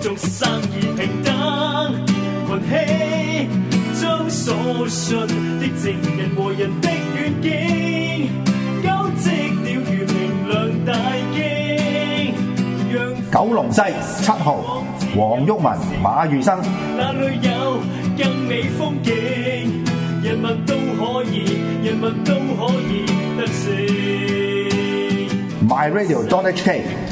众生意平等，群起将所信的正人和人的愿景，交织了如明亮大镜。九龙西七号黄郁文马宇生，那里有更美风景？人物都可以，人物都可以得胜。myradio.hk。